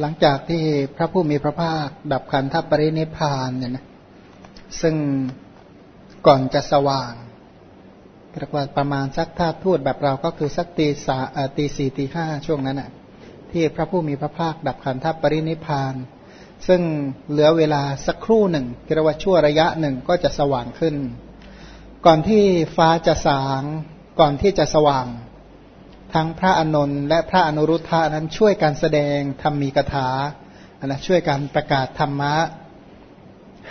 หลังจากที่พระผู้มีพระภาค ดับขันธปรินิพานเนี่ยนะซึ่งก่อนจะสว่างเรียกว่าประมาณสักถ้าพูดแบบเราก็คือสักตีสาตีสี่ตีห้าช่วงนั้นอะที่พระผู้มีพระภาค ดับขันธปรินิพาน ซึ่งเหลือเวลาสักครู่หนึ่งเรียกว่าชั่วระยะหนึ่งก็จะสว่างขึ้น ก่อนที่ฟ้าจะสาง ก่อนที่จะสว่าง ทั้งพระอนนท์และพระอนุรุทธานั้นช่วยการแสดงธรรมีกถานะช่วยการประกาศธรรมะ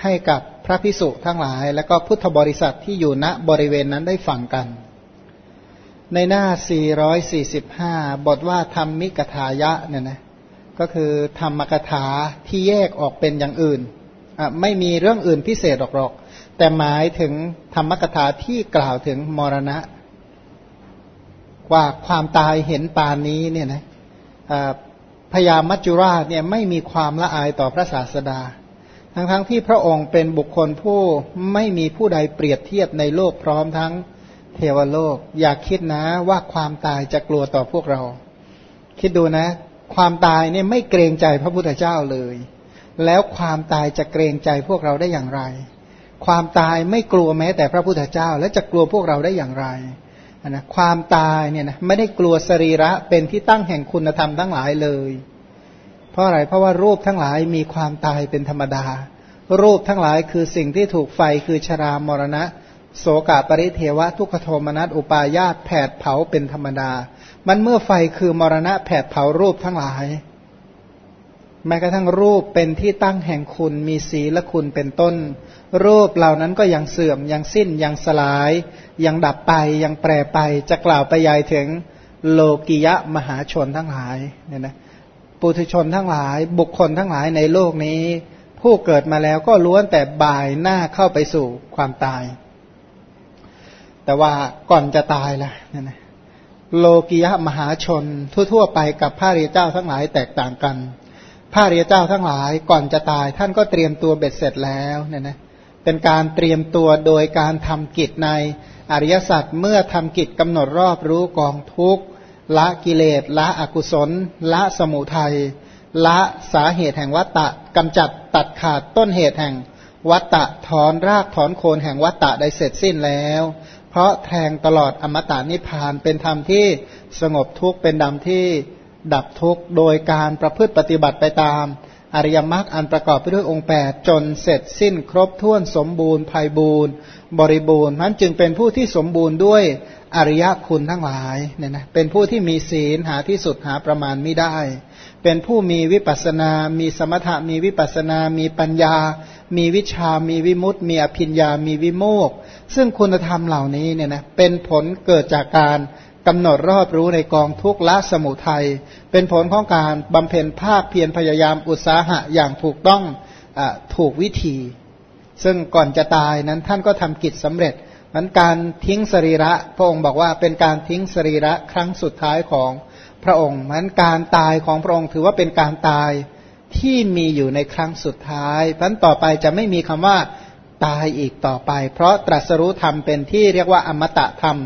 ให้กับพระพิสุทั้งหลาย และก็พุทธบริษัทที่อยู่ณบริเวณนั้นได้ฟังกัน ในหน้า 445 บทว่าธรรมิกถายะเนี่ยนะก็คือธรรมกถาที่แยกออกเป็นอย่างอื่น ไม่มีเรื่องอื่นพิเศษหรอก แต่หมายถึงธรรมกถาที่กล่าวถึงมรณะ ว่าความตายเห็นปานนี้เนี่ยนะพญามัจจุราชเนี่ยไม่มีความละอายต่อพระศาสดา ทั้งๆทที่พระองค์เป็นบุคคลผู้ไม่มีผู้ใดเปรียบเทียบในโลกพร้อมทั้งเทวโลก อยากคิดนะว่าความตายจะกลัวต่อพวกเรา คิดดูนะ ความตายเนี่ยไม่เกรงใจพระพุทธเจ้าเลย แล้วความตายจะเกรงใจพวกเราได้อย่างไร ความตายไม่กลัวแม้แต่พระพุทธเจ้า และจะกลัวพวกเราได้อย่างไร นะความตายเนี่ยนะไม่ได้กลัวสรีระเป็นที่ตั้งแห่งคุณธรรมทั้งหลายเลย เพราะอะไรเพราะว่ารูปทั้งหลายมีความตายเป็นธรรมดา รูปทั้งหลายคือสิ่งที่ถูกไฟคือชรามรณะ โสกาปริเทวะ ทุกขโทมนัสอุปายาตแผดเผาเป็นธรรมดา มันเมื่อไฟคือมรณะแผดเผารูปทั้งหลาย แม้กระทั่งรูปเป็นที่ตั้งแห่งคุณมีสีและคุณเป็นต้น รูปเหล่านั้นก็ยังเสื่อมยังสิ้นยังสลาย ยังดับไปยังแปรไปจะกล่าวไปยายถึงโลกิยะมหาชนทั้งหลายเนี่ยนะปุถุชนทั้งหลาย บุคคลทั้งหลายในโลกนี้ ผู้เกิดมาแล้วก็ล้วนแต่บ่ายหน้าเข้าไปสู่ความตาย แต่ว่าก่อนจะตายล่ะเนี่ยนะโลกิยะมหาชนทั่ว ๆ ไปกับพระริยเจ้าทั้งหลายแตกต่างกัน พระริยเจ้าทั้งหลายก่อนจะตาย ท่านก็เตรียมตัวเบ็ดเสร็จแล้วเนี่ยนะเป็นการเตรียมตัวโดยการทำกิจในอริยสัจเมื่อทำกิจกำหนดรอบรู้กองทุกข์ละกิเลสละอกุศล ละสมุทัยละสาเหตุแห่งวัตตะกำจัดตัดขาดต้นเหตุแห่งวัตตะถอนรากถอนโคนแห่งวัตตะได้เสร็จสิ้นแล้ว เพราะแทงตลอดอมตะนิพพานเป็นธรรมที่สงบทุกข์เป็นดำที่ ดับทุกข์โดยการประพฤติปฏิบัติไปตาม อริยมรรคอันประกอบไปด้วยองค์แปดจนเสร็จสิ้นครบถ้วนสมบูรณ์ภัยบูรณ์ บริบูรณ์นั้นจึงเป็นผู้ที่สมบูรณ์ด้วยอริยคุณทั้งหลายเนี่ยนะเป็นผู้ที่มีศีลหาที่สุดหาประมาณไม่ได้ เป็นผู้มีวิปัสนา มีสมถะมีวิปัสนา มีปัญญา มีวิชา มีวิมุตติ มีอภิญญา มีวิโมกซึ่งคุณธรรมเหล่านี้เนี่ยนะเป็นผลเกิดจากการกำหนดรอบรู้ในกองทุกละสมุทัย เป็นผลของการบำเพ็ญภาคเพียรพยายามอุตสาหะอย่างถูกต้องอถูกวิธี ซึ่งก่อนจะตายนั้นท่านก็ทำกิจสำเร็จมันการทิ้งสรีระพระองค์บอกว่าเป็นการทิ้งสรีระครั้งสุดท้ายของพระองค์มันการตายของพระองค์ถือว่าเป็นการตายที่มีอยู่ในครั้งสุดท้ายพันต่อไปจะไม่มีคำว่าตายอีกต่อไป เพราะตรัสรู้ธรรมเป็นที่เรียกว่าอมตะธรรม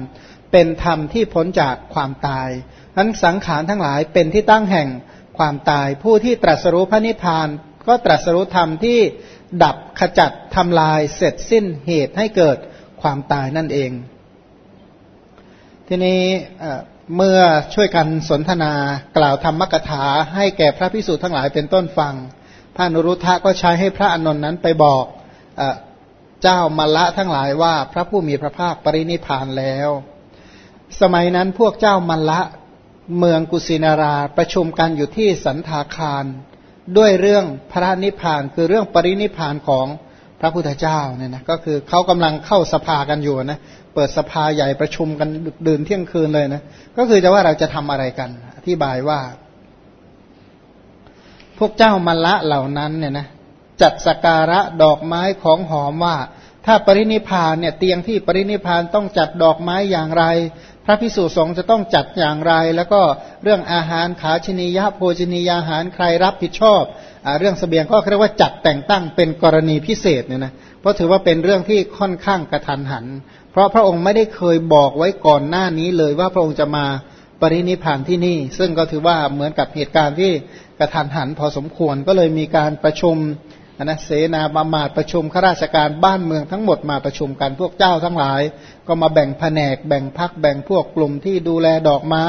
เป็นธรรมที่พ้นจากความตาย นั้นสังขารทั้งหลายเป็นที่ตั้งแห่งความตาย ผู้ที่ตรัสรู้พระนิพพาน ก็ตรัสรู้ธรรมที่ดับขจัดทำลายเสร็จสิ้นเหตุให้เกิดความตายนั่นเอง ทีนี้เมื่อช่วยกันสนทนากล่าวธรรมกถาให้แก่พระพิสุทั้งหลายเป็นต้นฟัง พระนรุทธะก็ใช้ให้พระอนนท์นั้นไปบอกเจ้ามาละทั้งหลายว่าพระผู้มีพระภาคปรินิพานแล้ว สมัยนั้นพวกเจ้ามัลละ เมืองกุสินาราประชุมกันอยู่ที่สันทาคาร ด้วยเรื่องพระนิพพานคือเรื่องปรินิพพานของพระพุทธเจ้าเนี่ยนะก็คือเขากำลังเข้าสภากันอยู่นะเปิดสภาใหญ่ประชุมกันดื่นเที่ยงคืนเลยนะก็คือจะว่าเราจะทำอะไรกัน อธิบายว่า พวกเจ้ามัลละเหล่านั้นเนี่ยนะจัดสการะดอกไม้ของหอมว่า ถ้าปรินิพานเนี่ยเตียงที่ปรินิพานต้องจัดดอกไม้อย่างไร พระพิสุสงฆ์จะต้องจัดอย่างไร แล้วก็เรื่องอาหารขาชนียะโภชนียาหารใครรับผิดชอบอเรื่องสเสบียงก็เรียกว่าจัดแต่งตั้งเป็นกรณีพิเศษเนี่ยนะเพราะถือว่าเป็นเรื่องที่ค่อนข้างกระทันหัน เพราะพระองค์ไม่ได้เคยบอกไว้ก่อนหน้านี้เลยว่าพระองค์จะมาปรินิพานที่นี่ ซึ่งก็ถือว่าเหมือนกับเหตุการณ์ที่กระทันหันพอสมควรก็เลยมีการประชุม นะเสนาบามาตประชุมข้าราชการบ้านเมืองทั้งหมดมาประชุมกันพวกเจ้าทั้งหลาย ก็มาแบ่งแผนก แบ่งพักแบ่งพวกกลุ่มที่ดูแลดอกไม้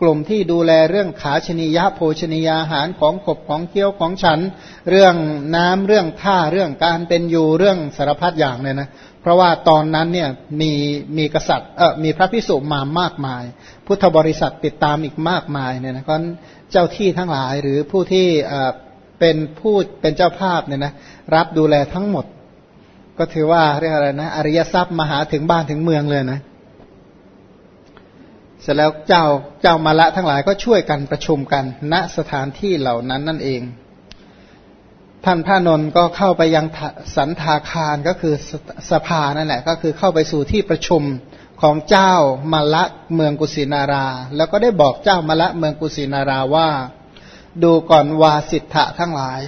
กลุ่มที่ดูแลเรื่องขาชนียะโภชนียาหารของขบของเคี้ยวของฉัน เรื่องน้ำเรื่องท่าเรื่องการเป็นอยู่เรื่องสารพัดอย่างเนี่ยนะเพราะว่าตอนนั้นเนี่ยมีมีกษัตริย์เออมีพระพิสุมามากมาย พุทธบริษัทติดตามอีกมากมายเนี่ยนะเพราะเจ้าที่ทั้งหลายหรือผู้ที่ เป็นผู้เป็นเจ้าภาพเนี่ยนะรับดูแลทั้งหมด ก็ถือว่าเรียกอะไรนะ อริยทรัพย์มาหาถึงบ้านถึงเมืองเลยนะ เสร็จแล้วเจ้าเจ้ามาละทั้งหลายก็ช่วยกันประชุมกัน ณสถานที่เหล่านั้นนั่นเอง ท่านพระนนท์ก็เข้าไปยังสันทาคารก็คือสภานั่นแหละ ก็คือเข้าไปสู่ที่ประชุมของเจ้ามาละเมืองกุสินารา แล้วก็ได้บอกเจ้ามาละเมืองกุสินาราว่า ดูก่อนวาสิทธะทั้งหลาย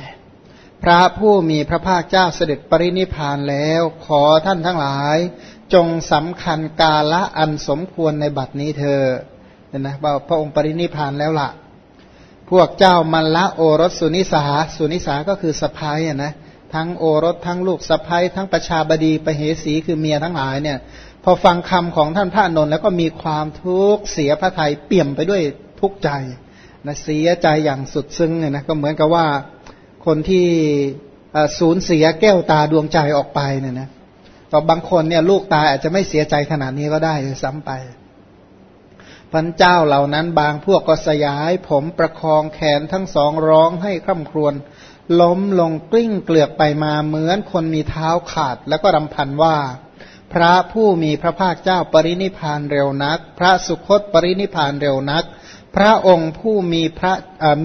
พระผู้มีพระภาคเจ้าเสด็จปรินิพานแล้ว ขอท่านทั้งหลาย จงสำคัญกาละอันสมควรในบัดนี้เธอเห็นนะว่าพระองค์ปรินิพานแล้วละ่ะ พวกเจ้ามันละโอรสสุนิสาสุนิสาก็คือสะพ้ายนะทั้งโอรสทั้งลูกสะพ้ายทั้งประชาบดีประเหสีคือเมียทั้งหลายเนี่ย พอฟังคำของท่านพระนนท์แล้วก็มีความทุกข์เสียพระทัยเปี่ยมไปด้วยทุกข์ใจ นะเสียใจอย่างสุดซึ้งเนี่ยนะก็เหมือนกับว่าคนที่สูญเสียแก้วตาดวงใจออกไปเนี่ยนะต่อบางคนเนี่ยลูกตายอาจจะไม่เสียใจขนาดนี้ก็ได้ซ้ำไปพันเจ้าเหล่านั้นบางพวกก็สยาย ผมประคองแขนทั้งสองร้องให้คร่ำครวญล้มลงกลิ้งเกลือกไปมาเหมือนคนมีเท้าขาด แล้วก็รำพันว่า พระผู้มีพระภาคเจ้าปรินิพานเร็วนัก พระสุคตปรินิพานเร็วนัก พระองค์ผู้มีพระ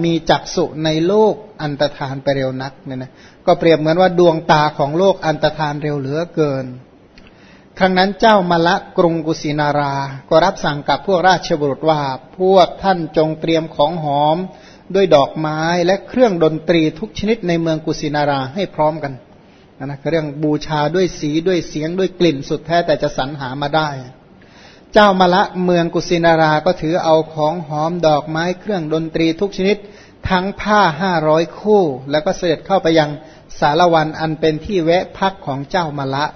มีจักสุในโลกอันตรธานไปเร็วนักเนี่ยนะก็เปรียบเหมือนว่าดวงตาของโลกอันตรธานเร็วเหลือเกิน ครั้งนั้นเจ้ามาละกรุงกุสินารา ก็รับสั่งกับพวกราชบุรุษว่าพวกท่านจงเตรียมของหอมด้วยดอกไม้และเครื่องดนตรีทุกชนิดในเมืองกุสินาราให้พร้อมกันนะเรื่องบูชาด้วยสีด้วยเสียงด้วยกลิ่นสุดแท้แต่จะสรรหามาได้ เจ้ามาละเมืองกุสินาราก็ถือเอาของหอมดอกไม้เครื่องดนตรีทุกชนิด ทั้งผ้าห้าร้อยคู่ แล้วก็เสด็จเข้าไปยังสารวันอันเป็นที่แวะพักของเจ้ามาละ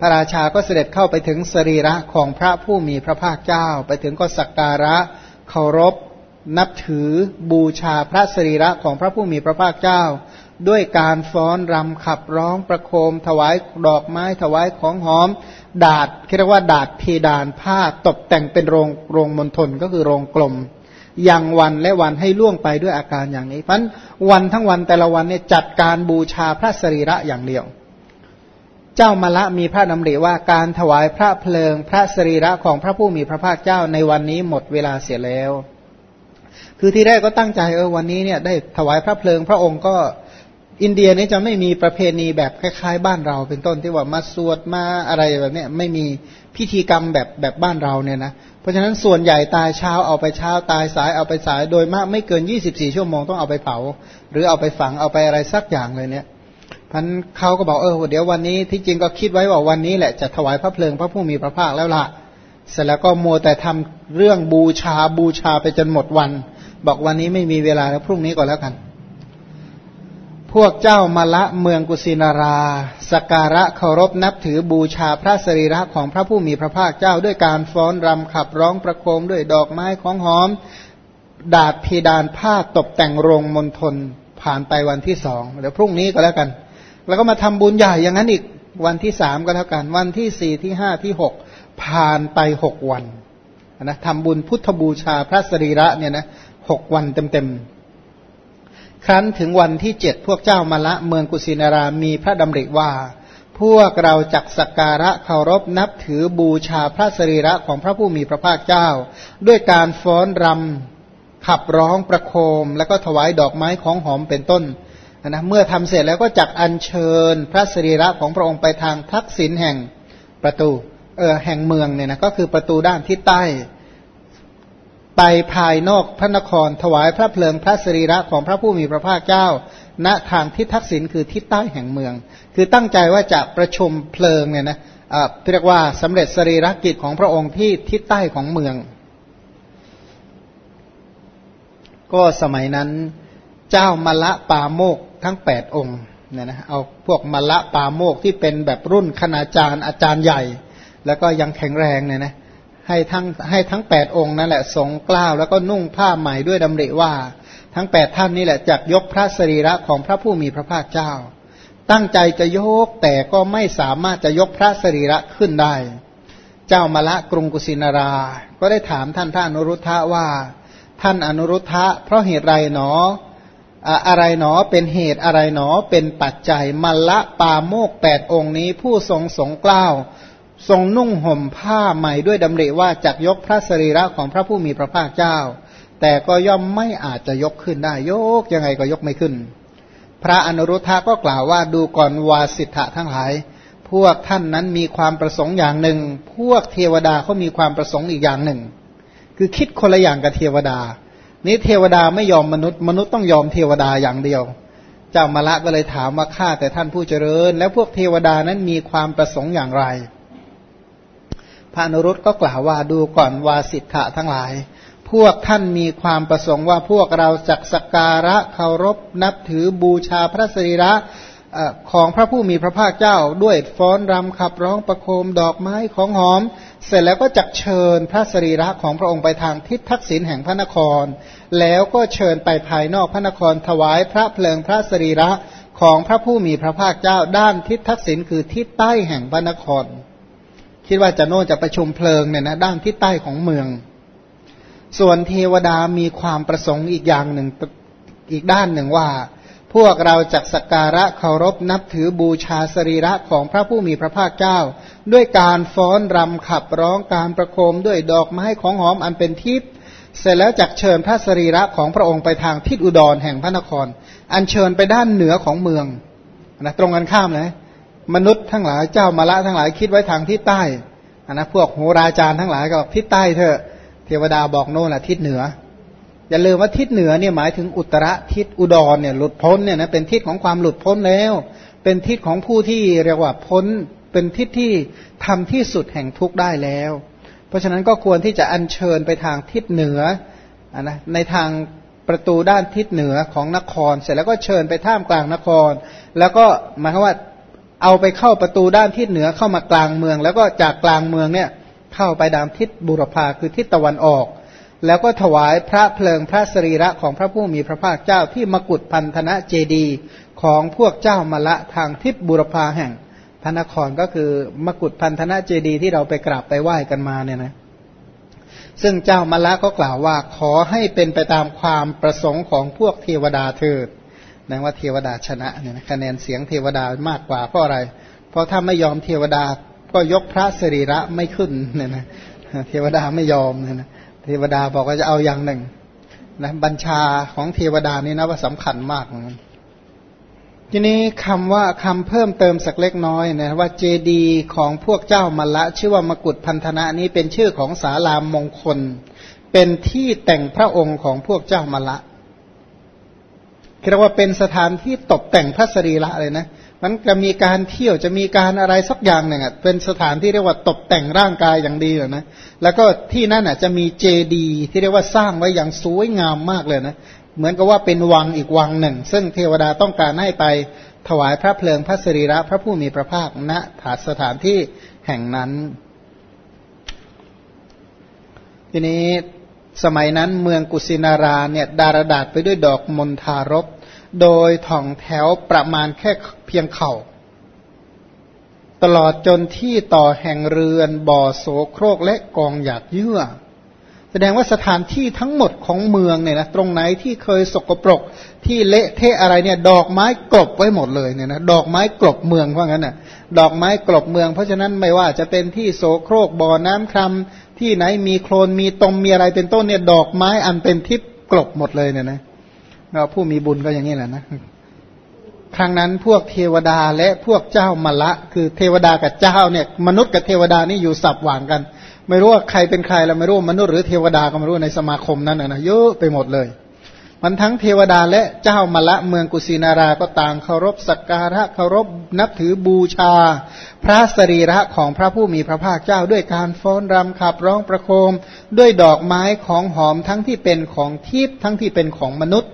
พระราชาก็เสด็จเข้าไปถึงสรีระของพระผู้มีพระภาคเจ้า ไปถึงก็สักการะเคารพ นับถือบูชาพระสรีระของพระผู้มีพระภาคเจ้า ด้วยการฟ้อนรำขับร้องประโคมถวายดอกไม้ถวายของหอม ดาดเรียกว่า ดาดเพดานผ้าตกแต่งเป็นโรงโรงมณฑลก็คือโรงกลมยังวันและวันให้ล่วงไปด้วยอาการอย่างนี้เพราะวันทั้งวันแต่ละวันเนี่ยจัดการบูชาพระสรีระอย่างเดียว เจ้ามาละมีพระดำริว่าการถวายพระเพลิงพระสรีระของพระผู้มีพระภาคเจ้าในวันนี้หมดเวลาเสียแล้ว คือที่แรกก็ตั้งใจเออวันนี้เนี่ยได้ถวายพระเพลิงพระองค์ก็ อินเดียนี่จะไม่มีประเพณีแบบคล้ายๆ บ้านเราเป็นต้นที่ว่ามาสวดมาอะไรแบบนี้ไม่มีพิธีกรรมแบบแบบบ้านเราเนี่ยนะเพราะฉะนั้นส่วนใหญ่ตายเช้าเอาไปเช้าตายสายเอาไปสายโดยมากไม่เกิน 24 ชั่วโมงต้องเอาไปเผา หรือเอาไปฝังเอาไปอะไรสักอย่างเลยเนี่ยพันเขาก็บอกเออเดี๋ยววันนี้ที่จริงก็คิดไว้ว่าวันนี้แหละจะถวายพระเพลิงพระผู้มีพระภาคแล้วล่ะ เสร็จแล้วก็มัวแต่ทำเรื่องบูชาบูชาไปจนหมดวัน บอกวันนี้ไม่มีเวลาแล้วพรุ่งนี้ก่อนแล้วกัน พวกเจ้ามาละเมืองกุสินารา สการะเคารพนับถือบูชาพระสรีระของพระผู้มีพระภาคเจ้าด้วยการฟ้อนรำขับร้องประโคมด้วยดอกไม้ของหอม ดาดพีดานผ้าตกแต่งโรงมณฑลผ่านไปวันที่สองเดี๋ยวพรุ่งนี้ก็แล้วกัน แล้วก็มาทำบุญใหญ่อย่างนั้นอีกวันที่สามก็แล้วกัน วันที่สี่ที่ห้าที่หกผ่านไปหกวันนะทำบุญพุทธบูชาพระสรีระเนี่ยนะหกวันเต็มๆ ครั้นถึงวันที่เจ็ดพวกเจ้ามาละเมืองกุสินารามีพระดำริว่า พวกเราจักสักการะเคารพนับถือบูชาพระสรีระของพระผู้มีพระภาคเจ้า ด้วยการฟ้อนรำขับร้องประโคม แล้วก็ถวายดอกไม้ของหอมเป็นต้นนะเมื่อทำเสร็จแล้วก็จักอัญเชิญพระสรีระของพระองค์ไปทางทักษิณแห่งประตูเออแห่งเมืองเนี่ยนะก็คือประตูด้านทิศใต้ ไปภายนอกพระนครถวายพระเพลิงพระสรีระของพระผู้มีพระภาคเจ้า ณทางทิศทักษิณคือทิศใต้แห่งเมือง คือตั้งใจว่าจะประชุมเพลิงเนี่ยนะเรียกว่าสำเร็จสรีระกิจของพระองค์ที่ทิศใต้ของเมือง ก็สมัยนั้นเจ้ามละปาโมกทั้งแปดองค์เนี่ยนะเอาพวกมละปาโมกที่เป็นแบบรุ่นคณาจารย์อาจารย์ใหญ่ แล้วก็ยังแข็งแรงเนี่ยนะ ให้ทั้งให้ทั้งแปดองค์นั่นแหละทรงกล้าวแล้วก็นุ่งผ้าใหม่ด้วยดำริว่า ทั้งแปดท่านนี่แหละจักยกพระสรีระของพระผู้มีพระภาคเจ้า ตั้งใจจะยกแต่ก็ไม่สามารถจะยกพระสรีระขึ้นได้ เจ้ามาละกรุงกุสินารา ก็ได้ถามท่านท่านอนุรุทธะว่า ท่านอนุรุทธะเพราะเหตุไรหนออะไรหนอเป็นเหตุอะไรหนอเป็นปัจจัยมละปาโมกแปดองค์นี้ผู้ทรงสงกล้าว ทรงนุ่งห่มผ้าใหม่ด้วยดำริว่าจักยกพระสรีระของพระผู้มีพระภาคเจ้า แต่ก็ย่อมไม่อาจจะยกขึ้นได้ ยกยังไงก็ยกไม่ขึ้น พระอนุรุทธะก็กล่าวว่าดูก่อนวาสิทธะทั้งหลาย พวกท่านนั้นมีความประสงค์อย่างหนึ่ง พวกเทวดาเขามีความประสงค์อีกอย่างหนึ่ง คือคิดคนละอย่างกับเทวดา นี้เทวดาไม่ยอมมนุษย์ มนุษย์ต้องยอมเทวดาอย่างเดียว เจ้ามาละก็เลยถามว่าข้าแต่ท่านผู้เจริญ แล้วพวกเทวดานั้นมีความประสงค์อย่างไร พระนรุตก็กล่าวว่าดูก่อนวาสิทธะทั้งหลาย พวกท่านมีความประสงค์ว่าพวกเราจักสการะเคารพนับถือบูชาพระสรีระของพระผู้มีพระภาคเจ้าด้วยฟ้อนรำขับร้องประโคมดอกไม้ของหอม เสร็จแล้วก็จักเชิญพระสรีระของพระองค์ไปทางทิศทักษิณแห่งพระนคร แล้วก็เชิญไปภายนอกพระนครถวายพระเพลิงพระสรีระของพระผู้มีพระภาคเจ้าด้านทิศทักษิณคือทิศใต้แห่งพระนคร คิดว่าจะโน่นจะประชุมเพลิงเนี่ยนะด้านที่ใต้ของเมือง ส่วนเทวดามีความประสงค์อีกอย่างหนึ่งอีกด้านหนึ่งว่า พวกเราจักสักการะเคารพนับถือบูชาสรีระของพระผู้มีพระภาคเจ้า ด้วยการฟ้อนรำขับร้องการประโคมด้วยดอกไม้ของหอมอันเป็นทิพย์เสร็จแล้วจักเชิญพระสรีระของพระองค์ไปทางทิศอุดรแห่งพระนคร อันเชิญไปด้านเหนือของเมืองนะตรงกันข้ามเลย มนุษย์ทั้งหลายเจ้ามาละทั้งหลายคิดไว้ทางทิศใต้อันนะพวกโหราจารย์ทั้งหลายก็บอกทิศใต้เถอะเทวดาบอกโน่นแหละทิศเหนือ อย่าลืมว่าทิศเหนือเนี่ยหมายถึงอุตรทิศอุดรเนี่ยหลุดพ้นเนี่ยนะเป็นทิศของความหลุดพ้นแล้ว เป็นทิศของผู้ที่เรียกว่าพ้น เป็นทิศที่ทำที่สุดแห่งทุกข์ได้แล้ว เพราะฉะนั้นก็ควรที่จะอัญเชิญไปทางทิศเหนืออันนะในทางประตูด้านทิศเหนือของนคร เสร็จแล้วก็เชิญไปท่ามกลางนคร แล้วก็หมายความว่า เอาไปเข้าประตูด้านทิศเหนือเข้ามากลางเมือง แล้วก็จากกลางเมืองเนี่ยเข้าไปดามทิศบุรพาคือทิศตะวันออก แล้วก็ถวายพระเพลิงพระสรีระของพระผู้มีพระภาคเจ้าที่มกุฏพันธนะเจดีของพวกเจ้ามาละทางทิศบุรพาแห่งพระนครก็คือมกุฏพันธนะเจดีที่เราไปกราบไปไหว้กันมาเนี่ยนะซึ่งเจ้ามละก็กล่าวว่าขอให้เป็นไปตามความประสงค์ของพวกเทวดาเถิด นะว่าเทวดาชนะเนี่ยคะแนนเสียงเทวดามากกว่าเพราะอะไร เพราะถ้าไม่ยอมเทวดาก็ยกพระสรีระไม่ขึ้นเนี่ยนะเทวดาไม่ยอมเนี่ยนะเทวดาบอกว่าจะเอาอย่างหนึ่งนะบัญชาของเทวดานี่นะว่าสำคัญมากทีนี้คำว่าคำเพิ่มเติมสักเล็กน้อยนะว่าเจดีของพวกเจ้ามัละ ชื่อว่ามกุฏพันธนะนี้เป็นชื่อของสาลามมงคล เป็นที่แต่งพระองค์ของพวกเจ้ามัลละ เรียกว่าเป็นสถานที่ตกแต่งพระสรีระเลยนะ มันจะมีการเที่ยวจะมีการอะไรสักอย่างหนึ่งอะเป็นสถานที่เรียกว่าตกแต่งร่างกายอย่างดีเลยนะ แล้วก็ที่นั่นอะจะมีเจดีที่เรียกว่าสร้างไว้อย่างสวยงามมากเลยนะ เหมือนกับว่าเป็นวังอีกวังหนึ่ง ซึ่งเทวดาต้องการให้ไปถวายพระเพลิงพระสรีระพระผู้มีพระภาคณถาสถานที่แห่งนั้น ทีนี้สมัยนั้นเมืองกุสินาราเนี่ยดารดาษไปด้วยดอกมณฑารบ โดยท่องแถวประมาณแค่เพียงเขา่า ตลอดจนที่ต่อแห่งเรือนบ่อโสโครกและกองหยาดเยื่อ แสดงว่าสถานที่ทั้งหมดของเมืองเนี่ยนะตรงไหนที่เคยสกปรกที่เละเทะอะไรเนี่ย ดอกไม้กลบไว้หมดเลยเนี่ยนะดอกไม้กลบเมืองว่าะงั้นน่ะ ดอกไม้กลบเมือง เพราะฉะนั้นไม่ว่าจะเป็นที่โสโครกบ่อน้ำคำที่ไหนมีโคลนมีตมมีอะไรเป็นต้นเนี่ย ดอกไม้อันเป็นทิพย์กลบหมดเลยเนี่ยนะเราผู้มีบุญก็อย่างนี้แหละนะครั้งนั้นพวกเทวดาและพวกเจ้ามละ คือเทวดากับเจ้าเนี่ย มนุษย์กับเทวดานี่อยู่สับหว่างกัน ไม่รู้ว่าใครเป็นใครเราไม่รู้มนุษย์หรือเทวดาก็ไม่รู้ในสมาคมนั้นนะเยอะไปหมดเลย มันทั้งเทวดาและเจ้ามาละเมืองกุสินาราก็ต่างเคารพสักการะเคารพนับถือบูชา พระสรีระของพระผู้มีพระภาคเจ้าด้วยการฟ้อนรำขับร้องประโคม ด้วยดอกไม้ของหอมทั้งที่เป็นของทิพย์ทั้งที่เป็นของมนุษย์